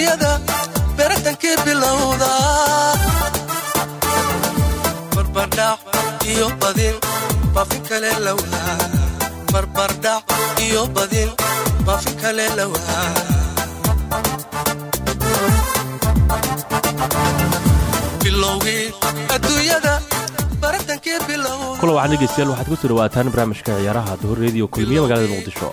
adduunyada beratankii bilowda. Barbardhac iyo badin bafi kale lawaa barbardhac iyo badin bafi kale lawaa bilowgii adduunyada baratankii bilowda. Kula waxaan dhegeystayaal waxaad ku soo dhawaataan barnaamijka ciyaaraha duhur reediyo kulmiye magaalada muqdisho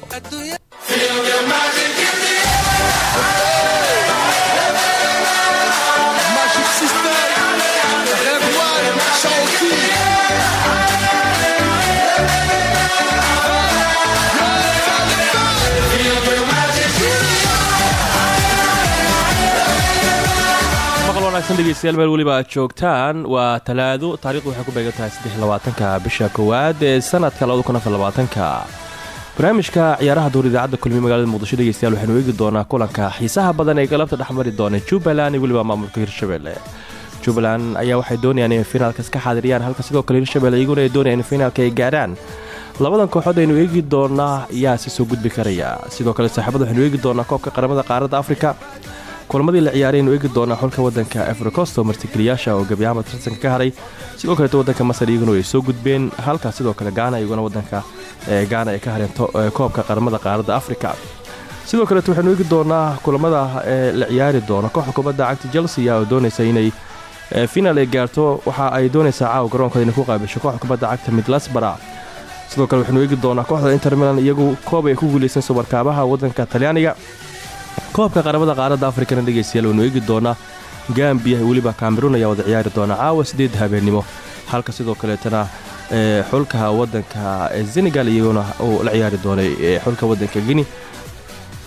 wanaagsan dhegeystayaal meel weliba aad joogtaan. Waa talaado. Taarikhdu waxay ku beegan tahay saddexlabaatanka bisha koowaad ee sanadka labadakunafarbaatanka barnaamijka ciyaaraha duur idaacadda kulmiye magaalada muqdisho dhegeystayaal waxaynu eegi doonaa kulanka xiisaha badan ee galabta dhexmari doona jubbaland iyo weliba maamulka hirshabelle jubbaland ayaa waxay doonayaan inay finaalkas ka xaadiriyaan halka sidoo kale hirshabelle iyaguna ay doonayaan in finaalka ay gaadhaan labadan kooxood aynu eegi doonaa yaa si soo gudbi karaya. Sidoo kale saaxiibada waxaynu eegi doonaa koobka qaramada qaaradda afrika kulamadii la ciyaaray aynu eegi doonaa xulka wadanka efricost oo martigeliyaasha oo gebi ahaanba tartanka ka haray. Sidoo kaleeto wadanka masar iyaguna ay soo gudbeen halka sidoo kale gaana iyaguna wadanka ee gaana ay ka hareen koobka qaramada qaaradda afrika. Sidoo kaleeto waxaynu eegi doonaa kulamada la ciyaari doona kooxda kubadda cagta chelsea oo doonaysa inay finaal ay gaarto. Waxa ay doonaysaa caawa garoonkooda inay ku qaabisho kooxda kubadda cagta midlasbara sidoo kale waxaynu eegi doonaa kooxda inter milan iyagu koob ay ku guuleysteen subarkaabaha wadanka talyaaniga koobka qaramada qaaradda afrikana dhegeystayaal waynu eegi doonaa gambiya weliba cameruun ayaa wada ciyaari doona caawa sideed habeennimo halka sidoo kaleetana ee, xulka wadanka ee, senegal iyaguna uu la ciyaari doonay ee, xulka wadanka gini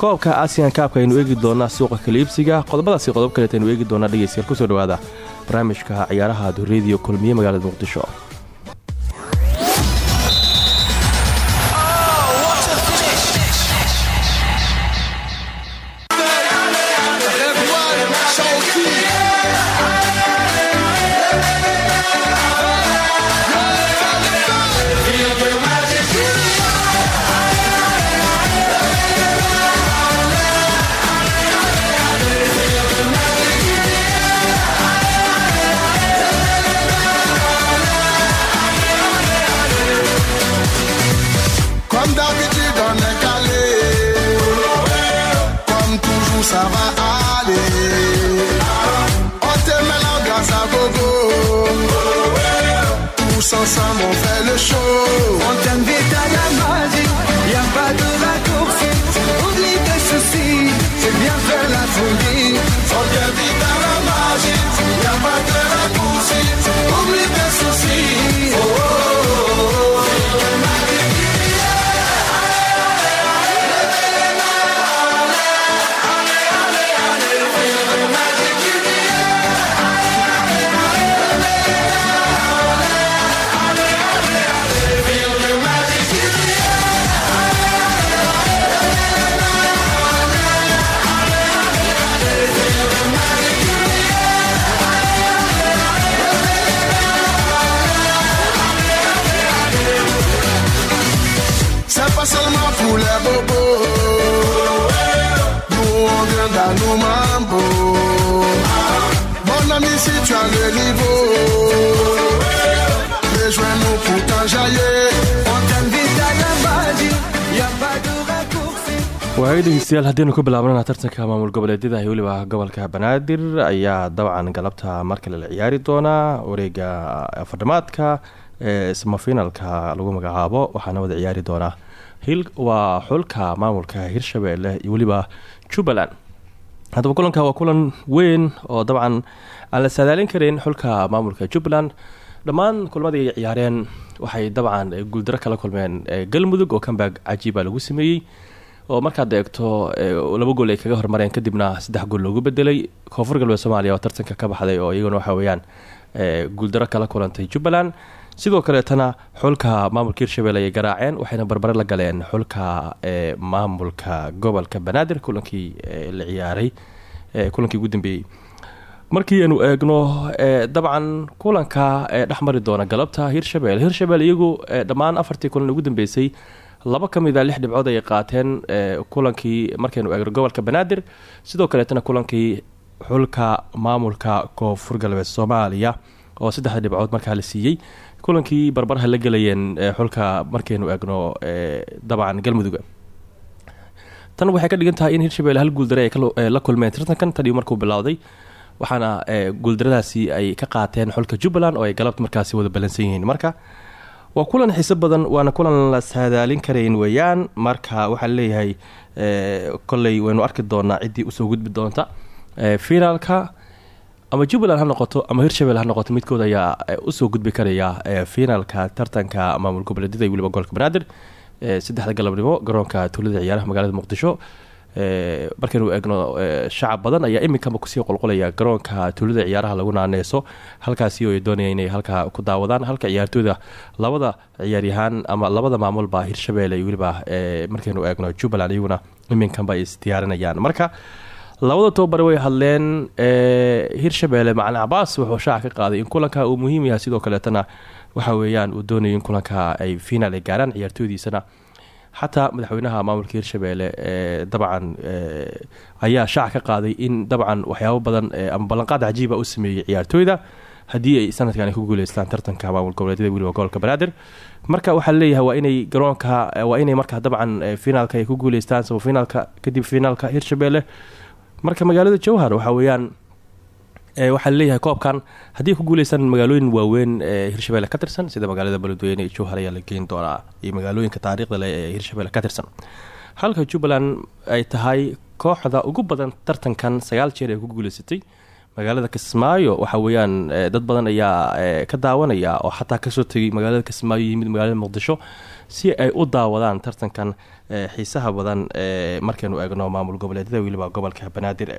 koobka asian kaabka aynu eegi doonaa suuqa kaliibsiga qodobadaasi qodob kaleet aynu eegi doonaa dhegeystayaal ku soo dhawaada barnaamijka ciyaaraha dureediyo kulmiye magaalada muqdisho as le niveau, rejoins-nous pour t'enjailler. On t'invite à la magie, y a pas de ku bilaabnana tartanka maamul goboleedyada iyo weliba gobolka banaadir ayaa dabcan galabta mar la ciyaari doonaa wareega afardhamaadka ee samafinalka lagu magacaabo waxaana wada ciyaari doonaa. Waa xulka maamulka hirshabelle iyo weliba jubbaland haddaba kulanka waa kulan weyn oo dabcan aan la saadaalin karin xulka maamulka jubbaland. Dhammaan kulmadii ciyaareen waxay dabcan guuldaro kala kulmeen ee galmudug oo kambag cajiiba lagu sameeyey. Oo markaad eegto ee, laba gool ay kaga hormareen kadibna saddex gool loogu bedelay koonfur galbeed soomaaliya oo tartanka ka baxday oo iyaguna waxa weeyaan ee, guuldaro kala kulantay jubbaland. Sidoo kaleetana xulka maamulka hirshabelle ayay garaaceen waxayna barbare la galeen xulka maamulka gobolka banaadir kulankii la ciyaaray kulankii ugu markii aanu eegno ee, dabcan kulanka ee dhex mari doona galabta hirshabelle hirshabelle iyagu dhammaan afartii kulan ugu dambeysay laba ka mid a lix dhibcood ay qaateen ee, kulankii markaynu eegno gobolka banaadir. Sidoo kaleetana kulankii xulka maamulka koonfur galbeed soomaaliya oo saddexda dhibcood markaa la siiyey. Kulankii barbarha la gelayeen ee, xulka markaynu eegno ee, dabcan galmuduga tan waxay ka dhigan in hirshabelle hal guuldare ay la kulmeen. Tartankan taniyo markuu bilowday waxaana ee, guuldaradaasi ay ka qaateen xulka jubbaland oo ay galabta markaasi wada balansan yihiin. Marka waa kulan xiiso badan waana kulan la saadaalin karayn weeyaan. Marka waxaa leeyahay ee, kolley waynu arki doonaa ciddii u soo gudbi doonta. Ee, finaalka ama jubbaland ha noqoto ama hirshabelle ha noqoto midkood ayaa u soo gudbi karaya finaalka tartanka maamul goboleedyada iyo weliba gobolka banaadir. Saddexda galabnimo garoonka tuulada ciyaaraha magaalada muqdisho markaynu eegno ee, shacab badan ayaa iminkaba ku sii qolqolaya garoonka tuulada ciyaaraha lagu naaneeso. Halkaasi oo ay doonayaan inay halkaa ku daawadaan halka ciyaartooyda labada ciyaaryahaan ama labada maamulba hirshabelle iyo weliba markaynu eegno jubbaland iyaguna iminkanba ay isdiyaarinayaan marka labada tobabare way hadleen ee, hirshabelle macalin cabaas wuxuu shaaca ka qaaday in kulanka uu muhiim yahay. Sidoo kaleetana waxa weeyaan uu doonayo in kulanka ay finaal ay gaaraan ciyaartooydiisana xataa madaxweynaha maamulka hirshabelle ee dabcan ee, ayaa shaaca ka qaaday in dabcan waxyaabo badan ee, ama ballanqaad cajiiba u sameeyey ciyaartooyda. Haddii ay sanadkan ay ku guuleystaan tartanka maamul goboleedyada weliba gobolka banaadir. Marka waxaa leeyahay waa inay garoonka waa inay markaa dabcan finaalka ay ku guuleystaan sabo finaalka kadib finaalka hirshabelle marka magaalada jowhar waxa weeyaan ee, waxaa leeyahay koobkan. Haddii ku guuleystaan magaalooyin waaweyn ee hirshabelle ka sida magaalada beledweyne iyo jowhar ayaa la geyn doonaa iyo magaalooyinka taariikhda leh ee hirshabelle ka halka jubbaland ay tahay kooxda ugu badan tartankan sagaal jeer ay ku guuleysatay magaalada kismaayo waxa weeyaan ee, dad badan ayaa ee, ka daawanaya oo xataa ka soo tegay magaalada kismaayo yimid magaalada muqdisho si ay u daawadaan tartankan ee, xiisaha badan ee markaynu eegno maamul goboleedyada weliba gobolka banaadir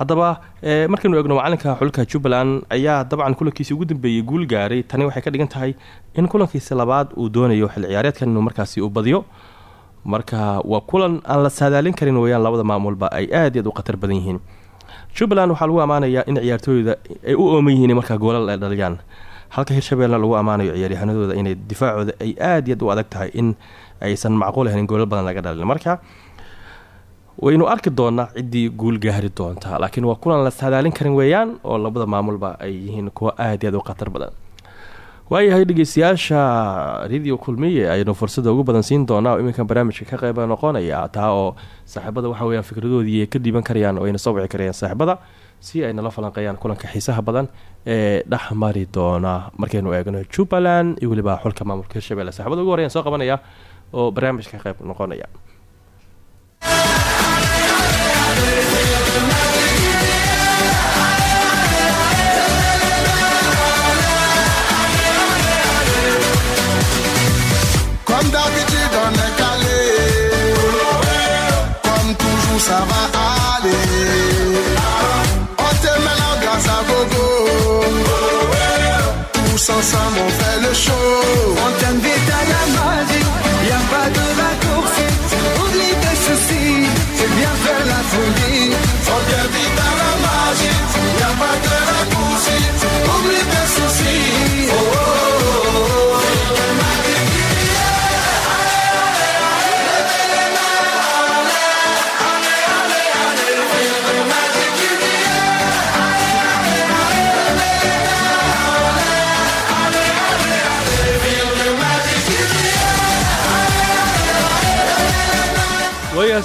haddaba ee, markaynu eegno macalinka xulka jubbaland ayaa dabcan kulankiisi ugu dambeeyey guul gaaray. Tani waxay ka dhigan tahay in kulankiisi labaad uu doonayo xil ciyaareedkan inuu markaasi uu badiyo. Marka waa kulan aan la saadaalin karin weyaan labada maamulba ay aad iyo aad u khatar badan yihiin. Jubbaland waxaa lagu ammaanayaa in ciyaartooyda ay u ooman yihiin markaa goolal ay dhaliyaan. Halka hirshabelle lagu ammaanayo ciyaaryahanadooda inay difaacooda ay aad iyo aad u adag tahay in aysan macquul ahayn goolal badan laga dhalin. Marka waynu arki doonaa ciddii guul gaari doonta laakiin waa kulan la saadaalin karin weeyaan oo labada maamulba ay yihiin kuwo aad aad u khatar badan. Waayahay dhegeystayaasha radio kulmiye aynu fursada ugu badan siin doonaa oo iminkan barnaamijka ka qeyba noqonaya taa oo saaxiibada waxa weyaan fikradoodii ka dhiiban karayaan oo ayna soo wici karayaan saaxiibada si ay nala falanqeeyaan kulanka xiisaha badan ee dhex mari doona. Markaynu eegno jubbaland iyo weliba xulka maamulka hirshabelle saaxibada ugu horeyan soo qabanaya oo barnaamijka ka qeyb noqonaya toujours,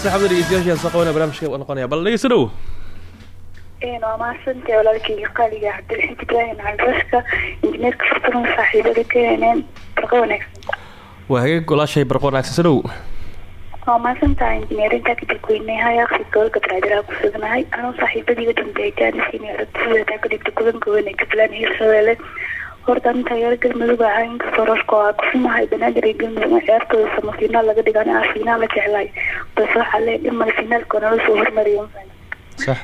waayahay saaxibada dhegeystayaashaan soo qabanaya barnaamijka noqonaya bal dhegeysta dhow waa mahadsantahay walaalkayga qaaliga cabdilxiid ibraahim calrashka injineerka furturan saaxiibada keeneen barqa wanaagsan waa hagaag golaashay barqo wanaagsan soo dhow waa mahadsantahay injineerinta kadib weynehay aqri gobolka banaadir ku sugnahay anuu saaxiibadiiga dambeeyay jaanisini aragtideeda ka dhigta kulanka weyn ee jubbaland hirshabelle horta nin taageero galmudug ahaa inkastoo rarka waa kusumahay banaadir iyo galmudug ciyaartooda sama finaal laga dhigan ah finaal la jeclaay balse waxaa lee dhimal finaalka nala soo hormariyo sax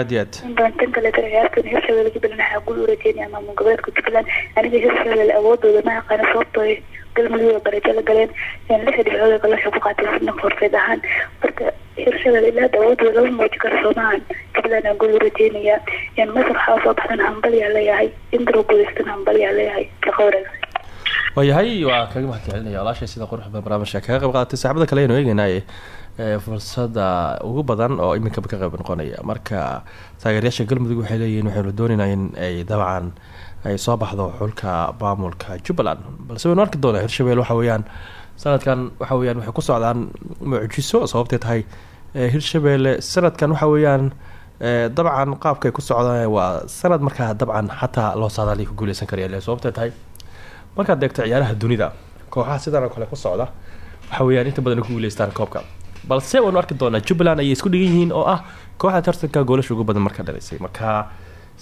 aad iyo aad intaan kaleeto ciyaartan hirshabelle jubbaland waxaa guul u rajeynaya maamul goboleedka jubbaland aniga hirshabelle awoodooda ma aqaana sababtoo galmudug bareejo la galeen lixda dhibcood kale waxay ku qaatay sidna forfeed ahaan. Marka hirshabelle ilaa awoodooda lama muuji karo soomahan jubbaland aa guul u rajeynaya masar waxaa soo baxdan hambal yaa leeyahay indaro guuleystan hambal yaa leeyahay shaqo wanaagsan waayahay waa kaga mahad celinaya walaashay sida quruxda barnaamijka kaga qayb qaadatay saaxibada kale aynu eegeynaaye ee fursada ugu badan oo iminkaba ka qayb noqonaya. Marka taageerayaasha galmudug waxay leeyihiin waxaynu doonaynaa in ay dabcan ay soo baxdo xulka maamulka jubbaland. Balse waynu arki doonaa hirshabelle waxa weeyaan sanadkan waxa weyaan waxay ku socdaan mucjiso sababtay tahay hirshabelle sanadkan waxa weeyaan ee dabcan qaabkay ku socdaan waa sanad markaa dabcan xataa loo saadaaliya ku guuleysan karaya sababtay tahay? Markaad eegto ciyaaraha dunida kooxaha sidan oo kale ku socda waxa weeyaan inta badan ku guuleystaan koobka balse waynu arki doonaa jubbaland ayay isku dhigan yihiin oo ah kooxda tartanka goolasha ugu badan marka dhalisay. Marka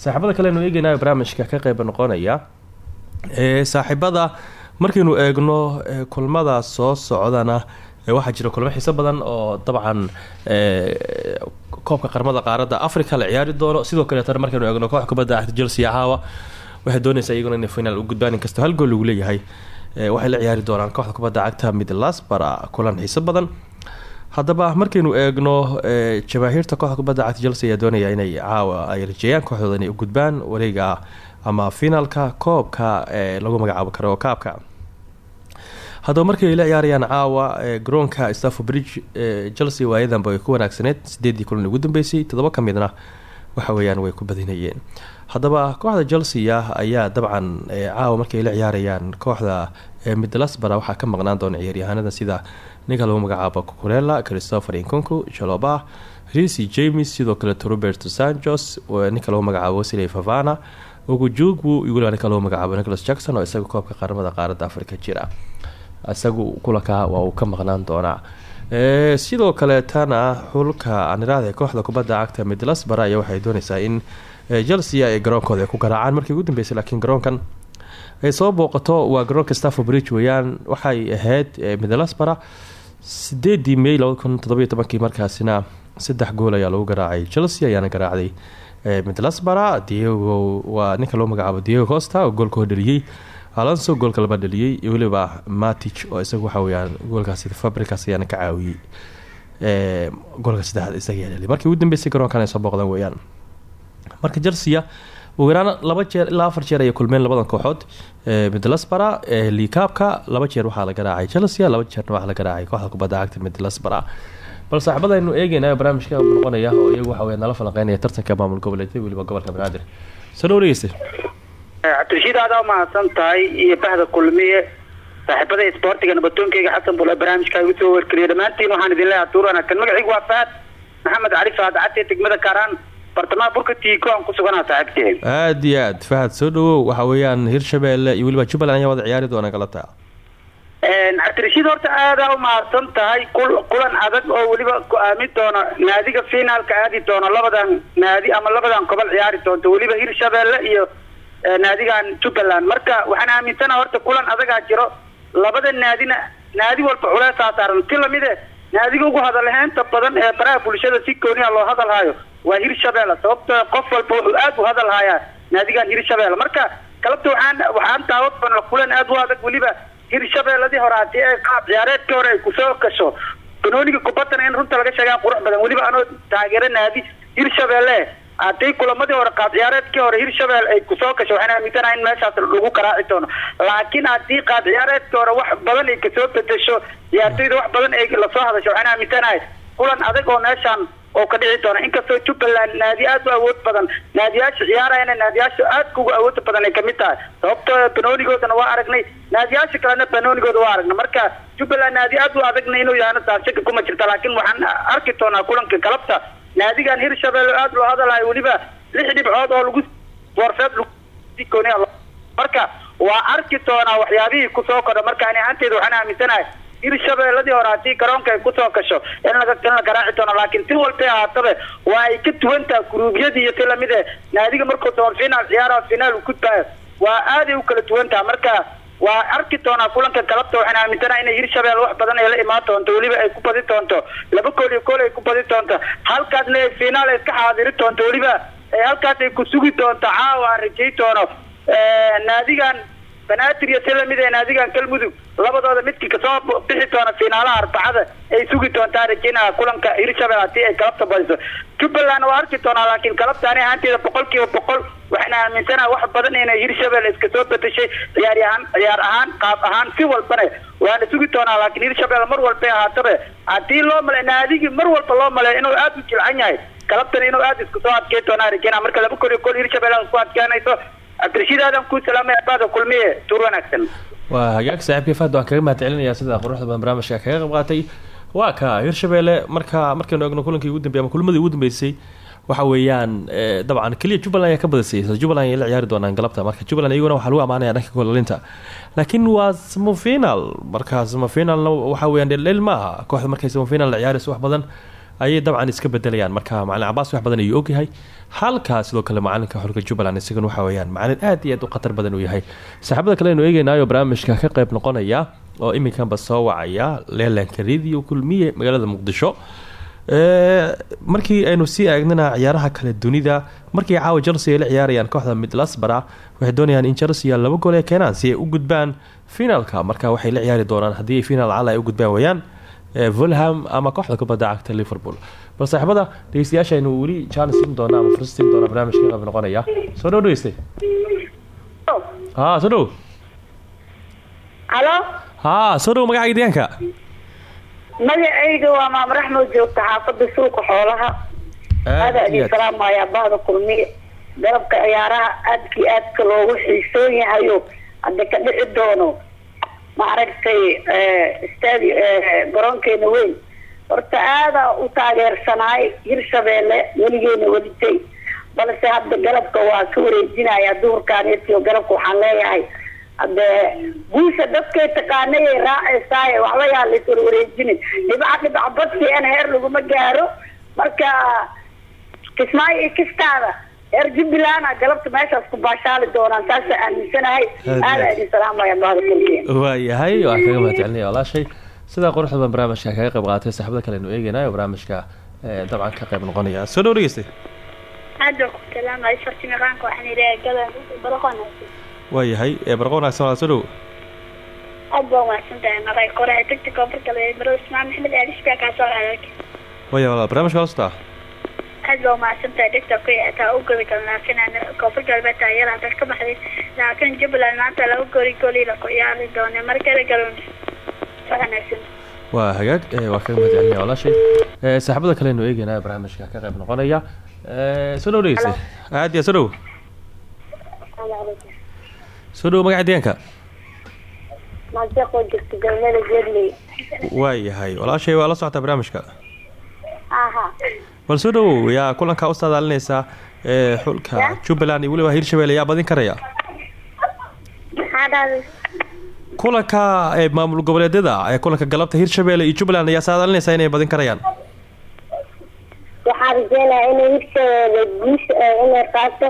saaxiibada kale aynu eegeynaayo barnaamijka ka qayb noqonaya saaxiibada markaynu eegno ee kulmada soo socdana waxaa jira kulmo xiiso badan oo dabcan koobka qaramada qaaradda africa la ciyaari doono. Sidoo kaleetana markaynu eegno koox kubadda cagta chelsea caawa waxay doonaysaa iyaguna inay final u gudbaan inkastoo hal gool lagu leeyahay ee waxay la ciyaari doonaan kooxda kubadda cagta midlasbara kulan xiiso badan haddaba markaynu eegno ee jabaahiirta kooxda kubadda cagta chelsea ayaa doonaya inay caawa ay rajeeyaan kooxdooda inay gudbaan wareega ama finalka koobka ee lagu magacaabo karo kaabka. Haddaba markii ay la ciyaarayaan caawa ee garoonka stafford bridge chelsea waayadanba ay ku wanaagsaneyd sideedii kulan ugu dambeysay toddoba ka waxa weeyaan way ku badinayeen. Haddaba kooxda chelsea ayaa dabcan caawa markay la ciyaarayaan kooxda midlasbara waxaa ka maqnaan doona ciyaaryahaanada sida ninka lagu magacaabo cucurella christopher inconco jaloba risi james sidoo kaleeto roberto sanchos ninka lagu magacaabo wesley favana iyo weliba ninka lagu magacaabo nicholas jackson oo isaga koobka qaramada qaaradda afrika jira isagu kulanka waa uu ka maqnaan doonaa ee sidoo kaleetana xulka anirada ee kooxda kubadda cagta midlasbara ayaa waxay dooneysaa in chelsea ay garoonkooda ay ku garaacaan markii ugu dambeysay laakiin garoonkan ay soo booqato waa garoonka stafford bridge weeyaan waxay ahayd midlasbara sideedii may labada kun toddobiyo tobankii markaasina saddex gool ayaa lagu garaacay? Chelsea ayaana garaacday. Midlasbara diego waa ninka loo magacaabo diego costa oo goolka hodheliyey alonso goolka laba dhaliyey iyo weliba matich oo isagu waxa weyaan goolkaasi fabricas ayaana ka caawiyey goolka saddexaad isaga markii ugu dambeysay garoonkan ay soo booqdaan weeyaan. Marka chelsea ugu yaraan laba jeer ilaa afar jeer ayay kulmeen labadan kooxood. Midlasbara liikaabka laba jeer waxaa la garaacay. Chelsea laba jeerna waxaa la garaacay kooxda kubadda cagta midlasbara bal saaxiibada aynu eegeynayo barnaamijka noqonaya oo iyagu waxa weya nala falanqeynaya tartanka maamul goboleedyada weliba gobolka banaadir soo dhow dhegeysta cabdirashiid aada umahadsan tahay iyo bahda kulmiye. Saaxiibada isboortiga nabadoonkeyga xasan bula barnaamijka igu soo warkeliyo dhammaantiin waxaan idin leeyahay tuur wanaagsan magacaygu waa faad maxamed cali faad cate degmada kaaraan bartamaha burka tiiko aan ku suganaha saaxiibtee aada iyo aad fahad soo dhawow waxa weeyaan hirshabelle iyo weliba jubbaland ayaa wada ciyaari doona galata cabdirashiid horta aada umahadsan tahay kulan adag oo weliba go'aamin doono naadiga finaalka aadi doono labadan naadi ama labadan gobol ciyaari doonto weliba hirshabelle iyo naadigan jubbaland. Marka waxaan aaminsanaha horta kulan adagaa jiro labada naadina naadi walba culeesaa saaran. Ti lamide naadiga ugu hadalheynta badan ee baraha bulshada si gooniya loo hadalhayo waa hirshabelle sababto qof walba wuxuu aada u hadalhayaa naadigan hirshabelle marka galabta waxaan waxaan doona kulan aada u adag weliba hirshabeelladii hore haddii ay qaab ciyaareedka hore ay ku soo gasho banooniga kubaddana in runta laga sheegaa qurux badan weliba anoo taageero naadi hirshabelle haddii kulamadii hore qaab ciyaareedkii hore hirshabelle ay ku soo gasho waxaan aaminsanaha in meeshaas lagu garaaci doono. Laakiin haddii qaab ciyaareedkii hore wax badan ay ka soo bedesho ciyaartoyda wax badan ay la soo hadasho waxaan aaminsanahay kulan adag oo meeshaan oo ka dhici doona. Inkastoo jubbaland naadi aada u awood badan. Naadiyaasha ciyaarayana naadiyaasha aadka ugu awooda badan ay ka mid tahay. Sababto banoonigoodana waa aragnay. Naadiyaasha kalena banoonigooda waa aragnay. Marka jubbaland naadi aada u adagna inuu yahana saashaka kuma jirta. Laakiin waxaan arki doonaa kulanka galabta. Naadigan hirshabelle aada loo hadalayo weliba lix dhibcood oo lagu warfeed marka waa arki doonaa waxyaabihii ku soo kodha marka ani ahaanteeda waxaan aaminsanahay hirshabeelladii hore haddii garoonka ay ku soo gasho in in la garaaci doono laakiin si walbay ahaataba waa ay ka duwantaha guruubyadii iyo si e naadiga markuu doon finaal ciyaara finaal u gudbaayo waa aaday u kala duwan marka waa arki doonaa kulanka galabta waxaan aaminsanaha inay hirshabelle wax badan ay la imaan doonto weliba ay ku badi doonto laba gool iyo gool ay ku badi doonto halkaasna ay finaal ay iska xaadiri doonto weliba halkaas ay ku sugi doonto caawa aan rajay doono. Naadigan banaadir iyo si la mid ee naadigan galmudug labadooda midkii ka soo bixi doona finaalaha arbacada ay sugi doontaa rajeynaya kulanka hirshabelle haddii ay galabta badiso jubbaland waa arki doonaa laakiin galabta ani ahaanteeda boqol kiiba boqol waxayna aaminsanaha wax badan inay hirshabelle iska soo bedeshay ciyaar ahaan ciyaar ahaan qaab ahaan si walbane waana sugi doonaa laakiin hirshabelle mar walbay ahaatabe haddii loo male naadigii mar walba loo maleeyo inuu aada u jilcan yahay. Galabtan inuu aada isku soo adkey doonaa rajeynaa marka laba kol iyo kol hirshabelle isku adkeynayso cabdirashiid aadan kuu salaamay abaada kulmiye tuur wanaagsan. Waa hagaag saaxiibkii fahad waan kaga mahad sida quruxda badan barnaamijka kaga qayb waa ka hirshabelle marka markaynu egno kulankii ugu dambeeyay ama kulmadii ugu dambeysay waxa weeyaan eh, dabcan keliya jubbaland ayaa ka badisay jubbaland ayay la ciyaari doonaan galabta. Marka jubbaland iyaguna waxaa lagu amaanaya dhanka golalinta laakiin waa semifinal. Marka semifinalna waxa weeyaan dheldhel ma aha kooxda markay semifinal la ciyaarayso wax badan ayay dabcan iska bedelayaan. Marka macalin cabaas wax badan ayuu ogyahay. Halkaa sidoo kale macalinka xulka jubbaland isagana waxa weeyaan macalin aad iyo aad u khatar badan uu yahay. Saaxiibada kale aynu eegeynaayo barnaamijka ka qayb noqonaya oo iminkanba soo wacaya leelanka radio kulmiye magaalada muqdisho. Ee, markii aynu sii eegnana ciyaaraha kale dunida markii caawa chelsea ay la ciyaarayaan kooxda midlasbara waxay doonayaan in chelsea laba gool ay keenaan si ay u gudbaan finalka marka waxay la ciyaari doonaan haddii ay ay u gudbaan wayaan ee, fulham ama kooxda kubadda cagta liverpool. Bal saaxiibada dhegeystayaasha aynu weli chance siin doona ama fursad siin doona barnaamijka qayb noqonaya. Soo dhow dhegeystay ha soo dhow. Halo? Ha soo dhow magacaaga deegaanka. Magacayga waa maam raxmed joogta xaafada suuqa xoolaha. Aada aad. salaamaya bahda kulmiye galabka ciyaaraha aadkii aadka loogu xiisoon yahayo hadda ka dhici doono maaragtay stadi garoonkeena weyn. Horta aada u taageersanaay hirshabeelle weligeena welitay balse hadda galabka waa ka wareejinaya duhurkaan etiyo galabka waxaan leeyahay. Hadde guusha dadkay taqaanayay raacaysaay waxba yaa la iswarwareejinin dhibaca dhibaca badsi an heer laguma gaaro. Marka kismaayo iyo kistaada reer jubbaland galabta meeshaas ku baashaali doonaan saasa aaminsanahay. Aada aad. idin salaamaya kulmiye waayahay waan kaga mahad celinaya walaashay sidaa quruxda badan barnaamijka kaga qayb qaatay saaxiibada kale aynu eegeynayo barnaamijka eh, dabcan ka qayb noqonaya. Soo dhow dhegeystay waayahay ee barqa wanaagsan walaal soo dhow. Aad baa umahadsan tahay maqay koraha degta koonfur galbeed barada ismaan maxamed aalish baa kaa soo waaya walaal barnaamijka la socdaa aad baa umahadsan tahay degta ku taa u godi kalnaasinaan koonfur galbeed taageer hadda ka baxday. Laakiin jubbaland maanta laba gori goli la ku ciyaari doone markale garoon. Soo wanaagsan. Waa hagaag waan kaga mahad celinaya walaashay saaxiibada kale aynu eegeynayo barnaamijka ka qayb noqonaya. Soo dhow dhegeystay aad aad, soo dhow. Soo dhow magaca deegaanka. Gedley waayahay walaashay waa la socotaa barnaamijka bal soo dhowow yaa kulankaa u saadaalinaysaa ee xulka jubbaland iyo weliba hirshabelle yaa badin karaya kulanka ee maamul goboleedyada ee kulanka galabta hirshabelle iyo jubbaland ayaa saadaalinaysaa inay badin karayaan waxaa rajeynayaa inay hirshabeelle guusha inay qaato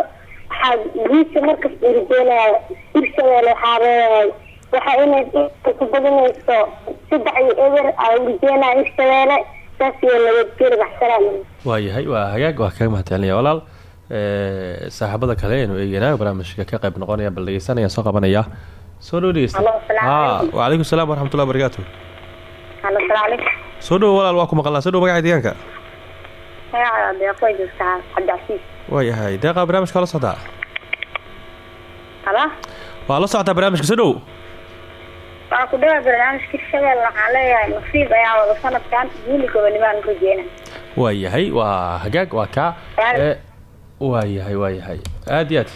waxaa guusha markasta rajeynaya hirshabeelle waxaa leeyahay waxa inay ku badinayso saddex iyo eber aa rajeynaya hirshabeelle saas iyo nabadgeli baxsanaa waayahay waa hagaag waa kaga mahad celinaya walaal Ee, saaxiibada kale aynu eegeynayo barnaamijka ka qayb noqonaya bal dhegeysanaya soo qabanaya soo dhow dhegeysta wacalaykum salaam waraxmatullahi calaykum. Soo dhow walaal waa ku maqalnaa? Soo dhow magaca deegaanka. Waayahay deeqa barnaamijka waa la socdaa? Waa la socotaa barnaamijka soo dhow? Waxaa ku dhawaa barnaamijka hirshabeelle waxaan leeyahay nasiib ayaa wada sanadkan guuli gobonibaan rajeyna waayahay waa hagaag waa kaa. Yaani. ee waayahay waayahay aad iyo aad.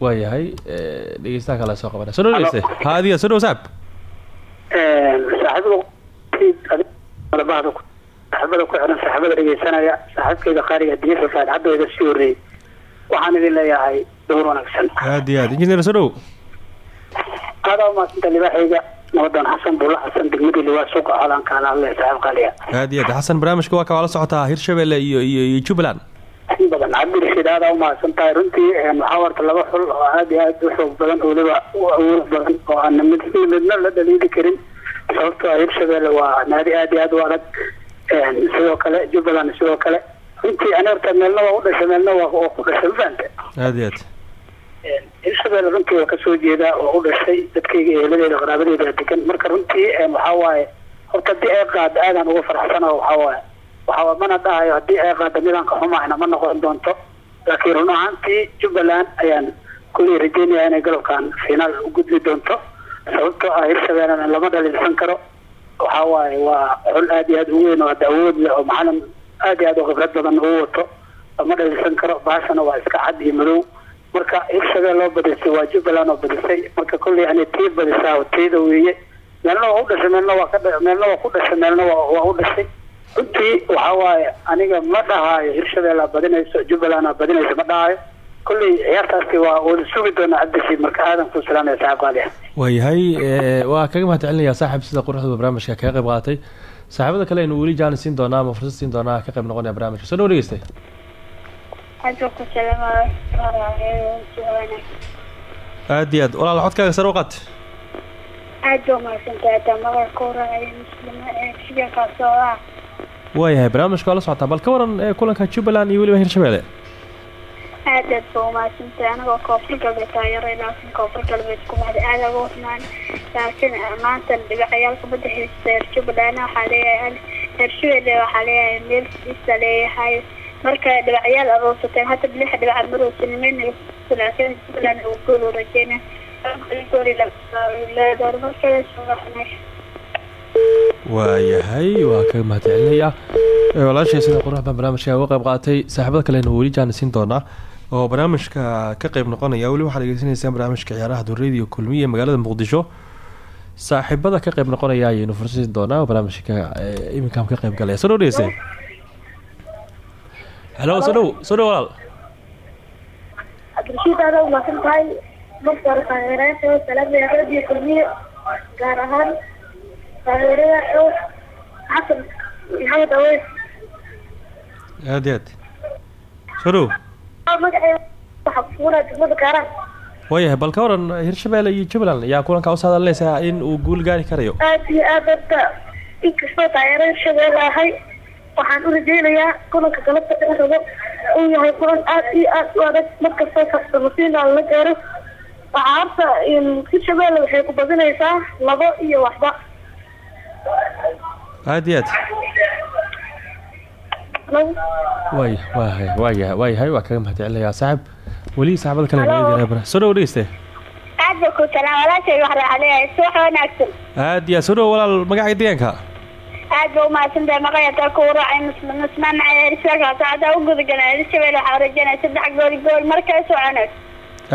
Waayahay ee, dhegeystaha kale soo qabana. Soo dhow dhegeyste. Ha adiga soo dhow saab. Saaxiibada bahda ku- xiran saaxiibada dhegeysanaya saaxiibkayga qaariga dinisha faad hadda iga sii horreeyey waxaan idin leeyahay dowr wanaagsan. Aad iyo aad. Injineer soo dhow aadaa umaadsantaa libaaxayga nabadan xasan buulla xasan degmadii liwaa suuqa caalankaan alle saaxiib qaaliya aad iyo aad xasan barnaamijka waa ka waa la socotaa hirshabelle iyo iyo iyo jubbaland. In badan cabdirashiid aadaa umahadsan tahay runtii waxaa warta laba xul oo aad iyo aad u xoog badan weliba u awood badan oo aan mid midna la dhaliili karin. Sababtoo ah hirshabelle waa naadi aad iyo aad u adag. Sidoo kale jubbaland sidoo kale. Runtii ani horta meelna waa u dhashay meelna waa ku dhashay ma fahante aad iyo aad hirshabelle runtii waa ka soo jeedaa oo u dhashay dadkayga eeladeeda qaraabadeeda degan. Marka runtii waxaa waaye horta haddii ay qaado aadaan uga faraxsana waxaa waaye. Waxaa mana dhahayo haddii ay qaado midaan ka xumahna ma noqon doonto. Laakiin run ahaantii jubbaland ayaan kuley rajeynaya inay galabkan finaal u gudbi doonto. Sababtoo ah hirshabellena lama dhaliilsan karo. Waxaa waaye waa xul aad iyo aad u weyn oo hadda awood leh oo macalin aad iyo aad u khibrad badan uu wato. Lama dhaliilsan karo baashana waa iska cad iyo madow marka hirshabelle oo badisay waa jubbaland oo badisay. Marka kolley ani tii badisaa tayda weeye. Meelna waa u dhashay meelna waa ka meelna waa ku dhashay meelna waa u dhashay. Runtii waxaa waaye aniga ma dhahaayo hirshabelle aa badinayso jubbaland aa badinayso ma dhahaayo. Kolley ciyaartaasi waa wada sugi doonaa cabdishiid marka aadan ku salaamaya saxaab qaali. Ah waayahay waa kaga mahad celinayaa saaxib sida quruxda barnaamijka kaga qayb qaatay. Saaxiibada kale aynu weli jaanis siin doonaa ama fursad siin doonaa ka qayb noqonaya barnamijka soo dhawo dhegeystay aad iyo aad. Walaal codkaaga sare u qaat ah. Waayahay barnaamijka waa la socotaa bal ka waran ee kulanka jubbaland iyo weliba hirshabelle. Aad aad baa umahadsantahay anigoo koonfur galbeed taageeray laakiin koonfur galbeed kumahda aad uga hufnaan. Laakiin maanta dhibacayaal kubadda xiista reer jubbaland waxaa leeyahay hirshabelle waxaa leeyahay meel siisa leeyahay marka dhibacyaal aroorsateen hadda lix dhibaca rajeyna waayahay waa kaga mahad celinaya walaashay sida quruxda barnaamijka uga qayb qaatay saaxiibada kalena weli jaanisiin doonaa. Oo barnaamijka ka qayb noqonaya weli waxaad degeysanaysaan barnaamijka ciyaaraha dureediyo kulmiye ee magaalada muqdisho. Saaxiibada ka qayb noqonaya ayaynu fursasin doonaa barnaamijka iminkaan ka qayb galaya. Soo dhow dhegeyste helo soo dhow soo dhow walaal cabdirashiid aada umaasan tahay marka hore taageerayaasha salaamaya radio kulmiye gaar ahaan taageerada xasan maxamed aweys aad iyo aad soo dhow magaceeda waxaa kusugunaa degmada kaaraan waayahay bal ka waran hirshabelle iyo jubbaland ayaa kulanka u saadalinaysaa in uu guul gaari karayo. Aad iyo aad horta inkastoo taageero hirshabelle ahay waxaan u rajeynayaa kulanka galabta in rabo uu yahay kulan aad iyo aad u adag. Markastoo kabtamasiinal la gaaro. Waxaa horta hirshabelle waxay ku badinaysaa labo iyo waxba. Aad iyo aad. Waay wayahay waayahay waa kaga mahad celinayaa saaxib weli saaxibada kale soo dhow dhegeyste aad ba ku salaam walaashay wax raaxa leeyahay subax wanaagsan aad iyo aad soo dhow walaal magaca deegaanka aad ba umahadsantahay maqayataa ku waraacay nusmaan macarisagaas hadaa u gudagala hirshabelle waxaa rajeynaya saddex gool gool markaa soconays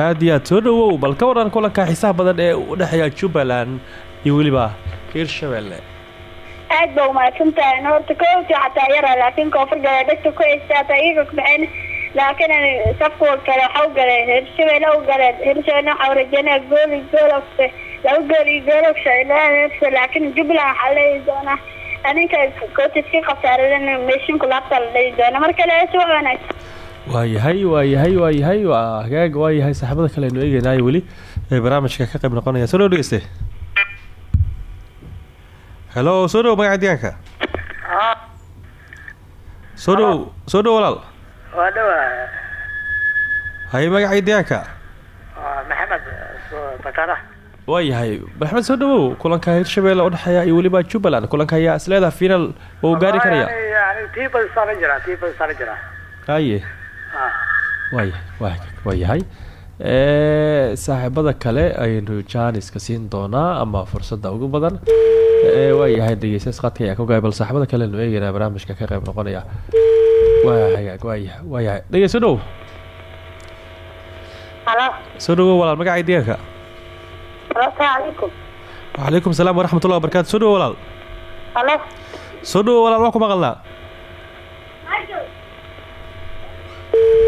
aad iyo aad soo dhawow bal ka waran kulanka xiisaha badan ee u dhexeeya jubbaland iyo weliba hirshabelle aad ba umahadsantahay horta kooti xataa yara laakiin koonfur galbeed dadka ku haysta hataa iyaga ku baxeen laakiin safkuwa kale waxa u galeen hirshabelle u galeen hirshabelle waxaa rajeynaya gool iyo gool laba gool iyo gool laakiin jubbaland waxaa leeyi doonaa waayahay waayahay waayahay. Waa hagaag waayahay saaxiibada kale aynu eegeynaayo weli ee barnaamijka ka qayb noqonaya. Soo dhow dhegeyste. Helo soo dhow magaca deegaanka soo dhow soo dhow walaal. Dhawa haye magacii deegaanka maxamed batara waayahay maxamed soo dhawow kulanka hirshabelle udhexeeya iyo weliba jubbaland kulanka ayaa isleedaha final wau gaari karaya tii badisaa la jiraa tii badisaa la jiraa haye waaya wa waayahay saaxiibada kale ayaynu jaaniska siin doonaa ama fursadda ugu badan. Waayahay dhegeystayaas qadka ayaa ka gaay bal saaxiibada kale aynu eegeynaa barnaamijka ka qayb noqonaya. Waa hagaag waaya waayahay dhegeyso dhow halo? Soo dhawow walaal magacay deegaanka asalaamu calaykum wacalaykum salaam waraxmat ullah wabarakatu soo dhawo walaal halo soo dhawo walaal wax ku maqalnaa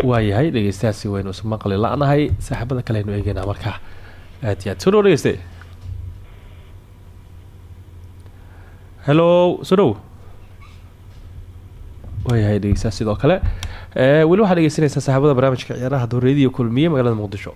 waayahay dhegeystayaasi waynu isu maqli la-nahay saaxiibada kale aynu eegeynaa markaa aad iyo aad soo dhawo dhegeyste hello soo dhow waayahay dhegeystayaas sidoo kale weli waxaad dhegeysanaysaa saaxiibada barnaamijka ciyaaraha dowreediyo kulmiye magaalada muqdisho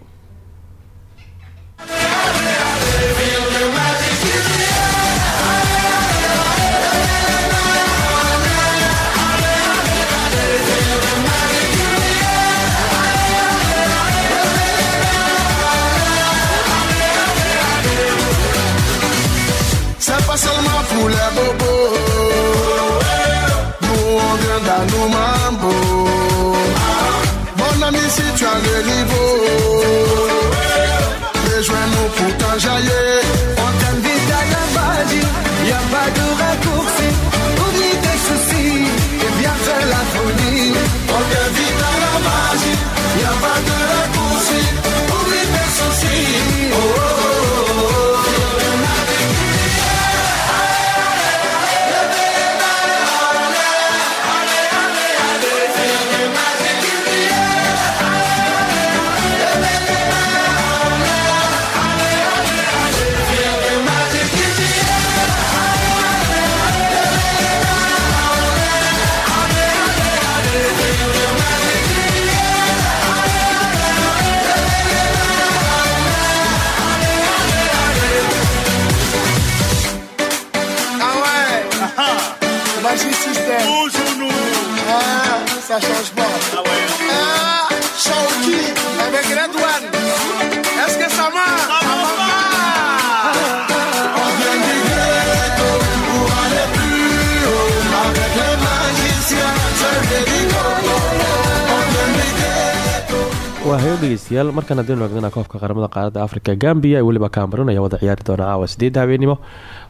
dhegeystayaal markaan haddaynu eegdana koobka qaramada qaaradda afrika gambia iyo weliba cameroon ayaa wada ciyaari doona caawa sideedda habeenimo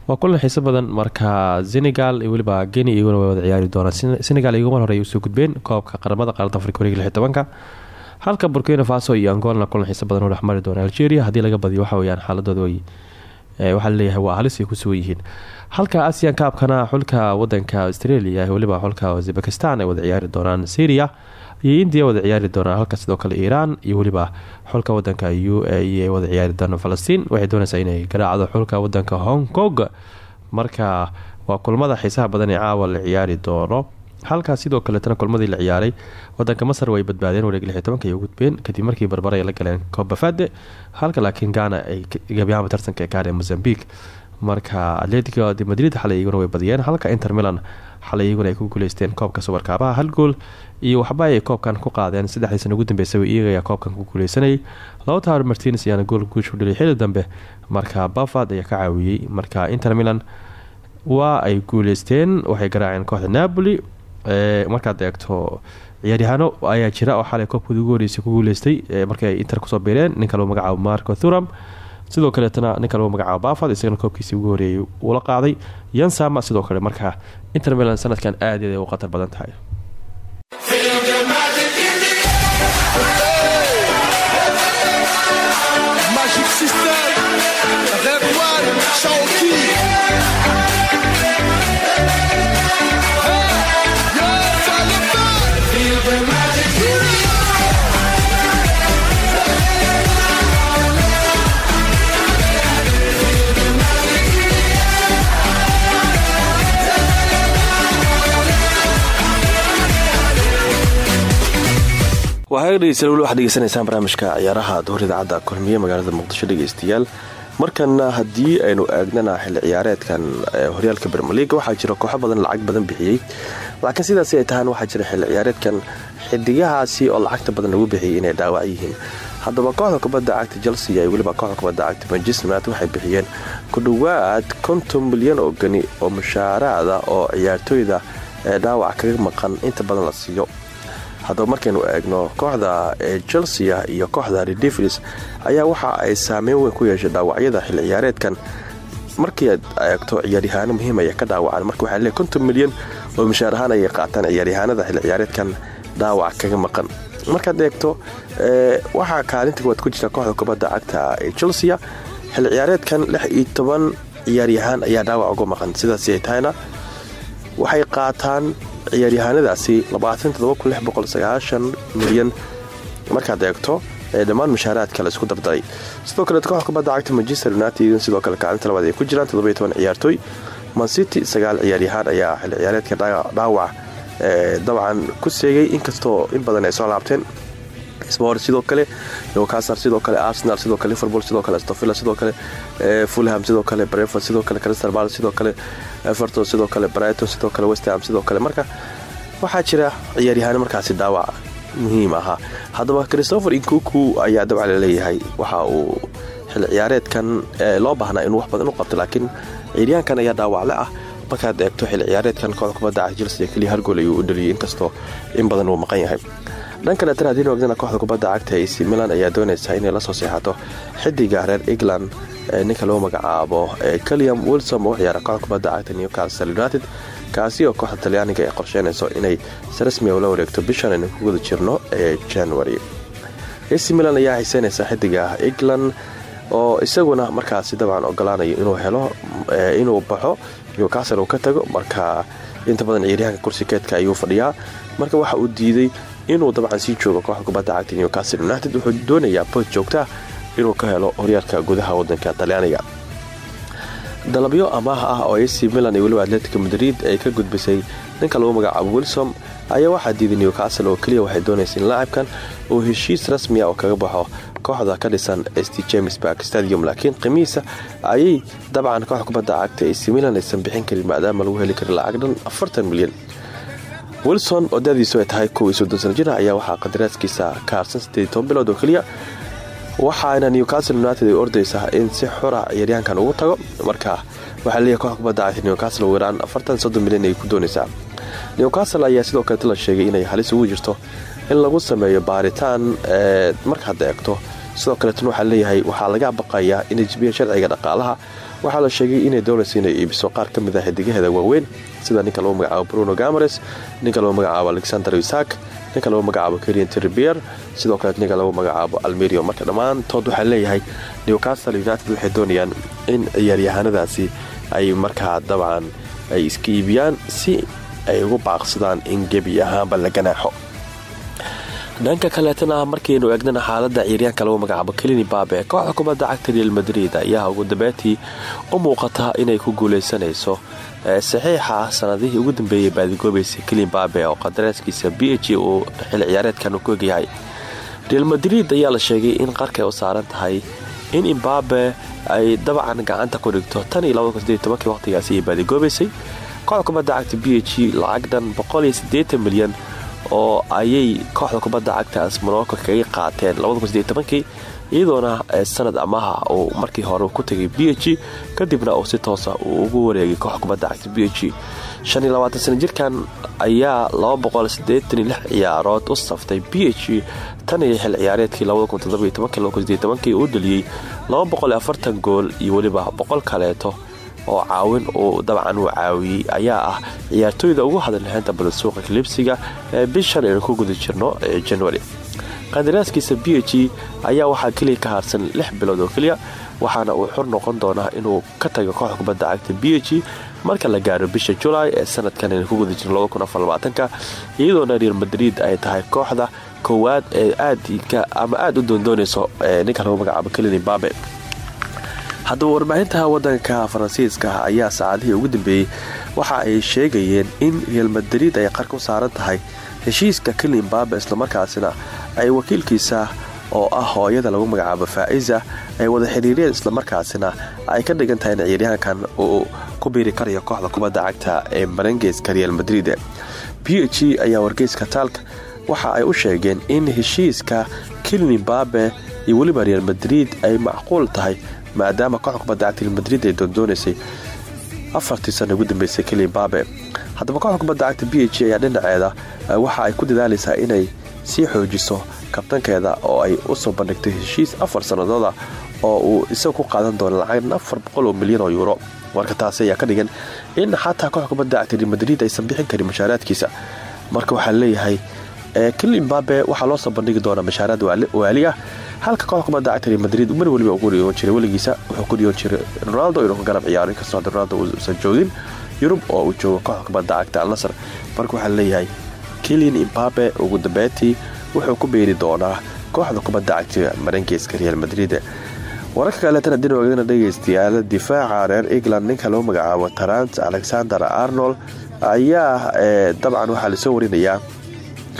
waa kulan xiiso badan marka senegal iyo weliba geni iyaguna wada ciyaari doonaan. Sen- senegal iyagu mar hore ay u soo gudbeen koobka qaramada qaaradda afrika wareega lix iyo tobanka halka burkina faso iyo angolana kulan xiiso badan oo dhexmari doona algeria haddii laga badiyo waxa weyaan xaaladooda ee, waxaa la leeyahay waa halis ay ku sugan yihiin. Halka asian kaabkana xulka wadanka australia weliba xulka uzbekistan ay wada ciyaari doonaan syria iyo india wada ciyaari doonaan halka sidoo kale iran iyo weliba xulka wadanka u a e ay wada ciyaari doonaan falastiin. Waxay doonaysaa inay garaacdo xulka wadanka hong kong. Marka waa kulmada xiisaha badan ee caawa la ciyaari doono. Halkaa sidoo kaleetana kulmadii la ciyaaray wadanka masar way badbaadeen wareeg lix iyo tobanka ay gudbeen kadib markii barbara ay la galeen cobafade halka laakiin ghana ay gebiyahanba tartanka ka gaareen mozambique. Marka atletico de madrid xalay iyaguna way badiyeen halka inter milan xalay iyaguna ay ku guuleysteen koobka subarkaabaha hal gool iyo waxba ay koobkan ku qaadeen. Saddexdii sana ugu dambeysay iyaga ayaa koobkan ku guuleysanayay laba taar martines gool guush u dhilay xili dambe. Marka bafad ayaa ka caawiyey marka inter milan waa ay guuleysteen waxay garaaceen kooxda napoli. Markaad eegto ciyaaryahaano ayaa jira oo xalay koobkooda ugu horeysay ku guuleystay. Ee markii ay inter ku soo biireen ninka lagu magacaabo marco thuram. Sidoo kaleetana ninka lagu magacaabo bafad isagana koobkiisii ugu horeeyay uula qaaday. Yansama sidoo kale marka inter milan sanadkan aad u khatar badan tahay waa haga dhegeystayaal weli waxaad degeysanaysaan barnaamijka ciyaaraha duhur idaacadda kulmiye magaalada muqdisho dhegeystayaal. Markana haddii aynu eegnana xilli ciyaareedkan ee horyaalka bermaliga waxaa jira kooxo badan lacag badan bixiyey. Laakiin sidaasi ay tahaan waxaa jira xilli ciyaareedkan xidigahaasi oo lacagta badan lagu bixiyey inay dhaawac yihiin. Haddaba kooxda kubadda cagta chelsea iyo weliba kooxda kubadda cagta manchester united waxay bixiyeen ku dhowaad konton milyan oo gani oo mushaaraada oo ciyaartooyda ee dhaawac kaga maqan. Inta badan la siiyo haddaba markaynu eegno kooxda chelsea iyo kooxda redivlis ayaa waxa ay saameyn weyn ku yeeshay dhaawacyada xilli ciyaareedkan markii aad eegto ciyaaryahaano muhiim aya ka dhaawacaan marka waxaa leey konton milyan oo mishaar ahaan ayay qaataan ciyaaryahaanada xilli ciyaareedkan dhaawac kaga maqan. Markaad eegto waxaa kaalinta kuwaad ku jirta kooxda kubadda cagta ee chelsea xilli ciyaareedkan lix iyo ayaa dhaawac uga maqan. Sidaas ay tahayna waxay qaataan ciyaaryahaanadaasi milyan markaad eegto ee dhammaan mushaaraadka la isku dardaray sidoo kale kooxda kubadda cagta manchester united sidoo kale kaalinta labaad ay ku jiraan ciyaartooy. Mancity sagaal ciyaaryahaan ayaa xilli ciyaareedka dhaawac dabcan ku seegay. Inkastoo in badan ay soo laabteen sport sidoo kale newcastle sidoo kale arsenal sidoo kale liverpool sidoo kale stofilla sidoo kale fulham sidoo kale brentford sidoo kale crystal palace sidoo kale everton sidoo kale brighton sidoo kale westham sidoo kale marka waxaa jira ciyaaryahaano markaasi dhaawac muhiim ahaa haddaba christopher inkuku ayaa dabcan la leeyahay waxa uu xil ciyaareedkan loo baahnaa inuu wax badan u qabto laakiin ciyaaryahankan ayaa dhaawacle ah markaad eegto xil ciyaareedkan kooxda kubadda cagta chelsea keliya ayuu u dhaliyay inkastoo in badan uu maqan yahay. Dhan kaleetana haddii ogdana kooxda kubadda cagta ac milan ayaa doonaysa inay la soo seexato xidiga reer england ninka loo magacaabo caliam wilsom oo ciyaara kooxda kubadda cagta newcastle united kaasi oo kooxda talyaaniga ay qorsheynayso inay si rasmiya ula wareegto bishan aynu ku jirno ee january. Ac milan ayaa xiiseynaysa xidiga england oo isaguna markaasi dabcan ogolaanayo inuu helo inuu baxo newcastle uu ka tago. Marka inta badan ciyaaryahanka kursikeedka ayuu fadhiyaa. Marka waxa uu diiday inuu dabcan sii joogo kooxda kubadda cagta newcastle united. Wuxuu doonayaa bood joogtaa inuu ka helo horyaalka gudaha wadanka talyaaniga. Dalabyo amaah ah oo ac milan iyo weliba atletico madrid ay ka gudbisay ninka lagu magacaabo wilsom ayaa waxaa diiday newcastle oo keliya waxay doonaysa in laacibkan uu heshiis rasmiya oo kaga baxo kooxda ka dhisan st james bark stadium laakiin qiimihiisa ayay dabcan kooxda kubadda cagta ac milan aysan bixin karin maadaama lagu heli kara lacag dhan afartan milyan. Wilson oo dadiisu ay tahay kow iyo soddon sana jir ayaa waxaa qadaraaskiisa ka harsan siddeed bilood oo keliya waxaana newcastle united ay ordaysaa in si xura ciyaaryahankan ugu tago. Marka waxaa leeyahay kooxda kubadda cagta newcastle ugu yaraan afartan milyan ay ku doonaysaa. Newcastle ayaa sidoo kaleeta la sheegay inay halis ugu jirto in lagu sameeyo baaritaan markaad eegto sidoo kaleetana waxaa leeyahay waxaa laga baqayaa inay jibiyeen sharciga dhaqaalaha waxaa la sheegay inay doonaysa inay iibiso qaar ka mid ah xidigaheeda waaweyn sida ninka lagu magacaabo bruno gamares ninka lagu magacaabo alexander isak ninka lagu magacaabo kelian tribier sidoo kale ninka lagu magacaabo almerio. Marka dhammaantood waxaa leeyahay newcastle united waxay doonayaan in ciyaaryahanadaasi ay markaa dabcan ay iska iibiyaan si ay ugu baaqsadaan in gebi ahaanba la ganaaxo dhanka kaleetana markaynu eegnana xaalada ciyaaryaanka lagu magacaabo kelini baabe kooxda kubadda cagta real madrid ayaa ugu dambeyntii u muuqata inay ku guuleysanayso saxiixa sanadihii ugu dambeeyay baadigoobaysa kelin baabe oo qadaraaskiisa b h uu xil ciyaareedkan ku egyahay real madrid ayaa la sheegay in qarkay u saaran tahay in imbabe ay dabcan gacanta ku dhigto tan iyo waqtigaasi ay baadigoobaysay kooxda kubadda cagta b h lacag dhan milyan oo ayay kooxda kubadda cagtaas morocco kaga qaateen iyadoona sanad amaha uu markii hore ku tagay b h kadibna uu si toosa uu ugu wareegay kooxda kubadda cagta b h sana jirkan ayaa ciyaarood u saftay b h tan iyo xil ciyaareedkii uu dhaliyey gool iyo weliba boqol kaleeto oo caawin uu dabcan uu caawiyey ayaa ah ciyaartooyda ugu hadalhaynta badan suuqa kalibsiga ee bishan aynu ku guda jirno ee january. Qadaraaskiisa b h ayaa waxaa keliya ka harsan lix bilood oo keliya waxaana uu xor noqon doonaa inuu ka tago kooxda kubadda cagta b h marka la gaaro bisha julaay ee sanadkan aynu ku guda jirno iyadoona real madrid ay tahay kooxda koowaad ee aadka ama aada u doondoonayso ninka lagu magacaabo kelini babe haddaba warbaahinta wadanka faransiiska ayaa saacadihii ugu dambeeyey waxa ay sheegayeen in real madrid ay qarka u saaran tahay heshiiska kelin babe islamarkaasina ay wakiilkiisa oo ah hooyada lagu magacaabo faa'iza ay wada xiriireen islamarkaasina ay ka dhigan tahay in ciyaaryahankan uu ku biiri karayo kooxda kubadda cagta ee marangeeska real madrid. B h ayaa wargeyska taalka waxa ay u sheegeen in heshiiska kelin babe iyo weliba real madrid ay macquul tahay maadaama kooxda real madrid ay doondoonaysay afartii sana ugu dambeysay kelin babe haddaba kooxda kubadda b h ayaa dhinaceeda waxa ay ku dadaalaysaa inay sii xoojiso kabtankeeda oo ay u soo bandhigtay heshiis afar sannadooda oo uu isaga ku qaadan doono lacagna afar boqol oo milyan oo yuuro marka taasi ayaa ka dhigan in xataa cagta real madrid aysan bixin karin mashaaraadkiisa marka waxaa leeyahay kelin babe waxaa loo soo bandhigi doonaa mashaaraad waali ah halka kooxda kubadda cagta real madrid mar weliba ugu dhiyoon jiray weligiisa. Wuxuu ku dhiyoon jiray ronaldo inuu ka garab ciyaaro inkastoo hadda ronaldo uusan joogin yurub oo uu joogo kooxda kubadda cagta alnasar marka waxaa leeyahay kelin imbabe ugu dambeyntii wuxuu ku beeri doonaa kooxda kubadda cagta marangeeska real madrid. Wararka kaleetana dinoogdana dhegaystayaal difaaca reer england ninka loo magacaabo tarant alexander arnold ayaa dabcan waxaa la soo warinayaa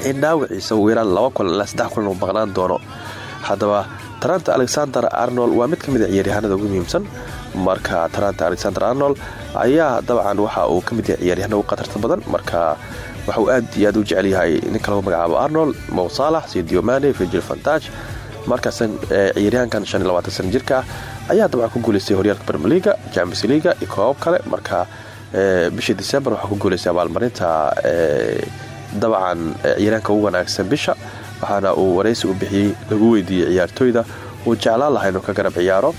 in dhaawiciisa ugu yaraan laba kulan ilaa saddex kulan uu maqnaan doono. Haddaba taranta alexander arnold waa mid ka mid a ciyaaryahanada ugu muhiimsan. Marka taranta alexander arnold ayaa dabcan waxa uu ka mid yahay ciyaaryahanada ugu khatarta badan. Marka waxauu aad iyo aad u jecel yahay ninka lagu magacaabo arnold mow saalax sidio mane virgil fantag markaasan ciyaaryahankan san jirka ah ayaa dabcan ku guuleystay horyaalka bermeliga james liga iyo koobab kale. Marka bishii december waxaa ku guuleystay abaalmarinta dabcan ciyaaryahanka ugu wanaagsan bisha waxaana uu waraysi u bixiyey lagu weydiiyey ciyaartooyda. Uu jeclaan lahaa inuu ka garab ciyaaro.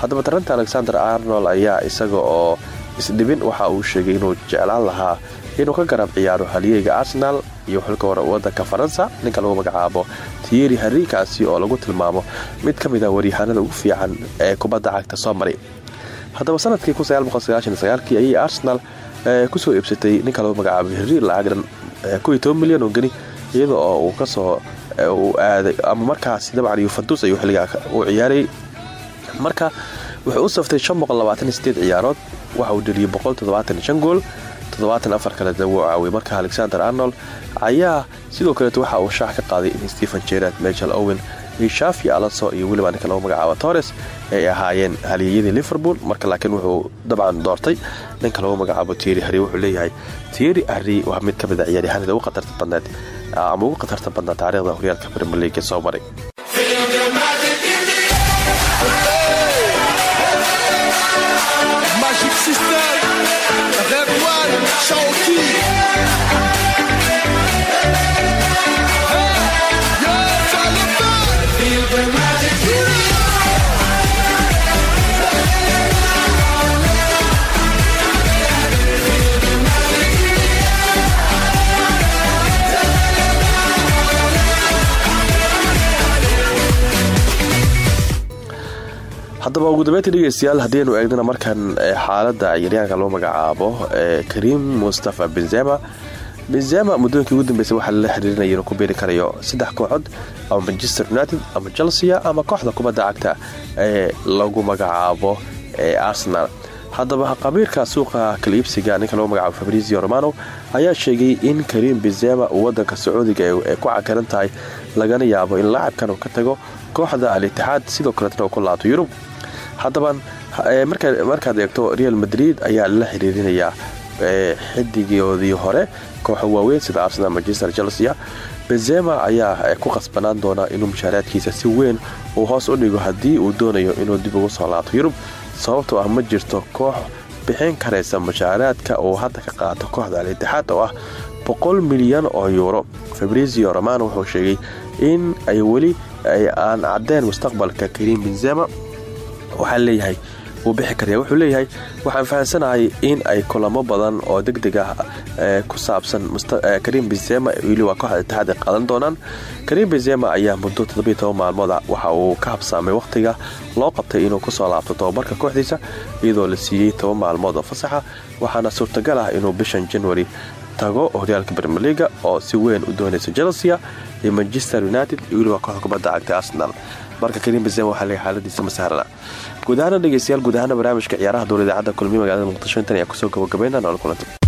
Haddaba taranta alexander arnold ayaa isaga oo isdhibin waxa uu sheegay inuu jeclaan lahaa inuu ka garab ciyaaro haliyeyga arsenal iyo xulka wadanka faransa ninka lagu magacaabo tieri harri kaasi oo lagu tilmaamo mid ka mid ah waryahanada ugu fiican ee kubadda cagta soo maray haddaba sannadkii kii ayay arsenal ku soo iibsatay ninka lagu magacaabo harri lacagdhan milyan oo geni iyada oo uu ka soo uu aaday ama markaasi dabcan yuventus ayuu xilligaa uu ciyaarayay. Marka wuxuu u saftay ciyaarood waxa uu dheliyey gool kale wuu caawiyay marka alexander arnold ayaa sidoo kaleet waxa uu shaax ka qaaday stephen jerad michel owen iyo shafi alonso iyo weliba ninka lagu magacaabo torres ay ahaayeen haliyeyadii liverpool. Marka laakiin wuxuu dabcan doortay ninka lagu magacaabo tieri harri wuxuu leeyahay tieri harri waa mid ka mid a ciyaaryahanada ugu khatarta badneed ama ugu khatarta badnaa taariikhda horyaalka premier league soo maray haddaba ugu dambeynta dhegeystayaal haddiinu eegnana markan xaalada ciyaaryahanka loo magacaabo karim mustafa benzema. Benzema muddooyinkii ugu dambeysay waxaa lala xiriirinaya inuu ku biiri karayo saddex kooxood ama manchester united ama chelsea ama kooxda kubadda cagta ee lagu magacaabo arsenal. Haddaba qabiirka suuqa kala iibsiga ninka lagu magacaabo fabrizio romano ayaa sheegay in karim benzema uu wadanka sacuudiga ay ku cakaran tahay lagana yaabo in laacabkan uu ka tago kooxda al-itixaad sidoo kaleetna uu ku laabto yurub haddaba markaad eegto real madrid ayaa lala xiriirinayaa xidigoodii hore kooxo waaweyn sida arsenal manchester chelsea. Benzema ayaa ku qasbanaan doona inuu mushaaraadkiisa si weyn uu hoos u dhigo haddii uu doonayo inuu dib ugu soo laabto yurub. Sababtoo ah ma jirto koox bixin karaysa mushaaraadka uu hadda ka qaato kooxda al-itixaad oo ah boqol milyan oo yuuro. Fabrizio romano wuxuu sheegay in ay weli aan cadeen mustaqbalka karim benzema waxaa leeyahay wuu bixi karaya wuxuu leeyahay waxaan fahamsanahay in ay kulamo badan oo deg deg ah ku saabsan karim benzema. Weli waa kooxda itixaad qaadan doonaan. Karim benzema ayaa muddo maalmooda waxa uu ka habsaamay wakhtiga loo qabtay inuu ku soo laabto tobabarka kooxdiisa iyadoo la siiyey toban maalmood oo fasaxa waxaana suurtagal ah inuu bishan january tago horyaalka bermeliga oo si weyn u doonaysa chelsea iyo manchester united. Iyo weliba kooxda arsenal marka karim benzema waxaa leeyahay xaaladiisa masaarana guud ahaana dhegeystayaal guud barnaamijka ciyaaraha dowla idaacadda kulmiye magaalada muqdisho intan ayaa ku soo gabagabayna nool kulanta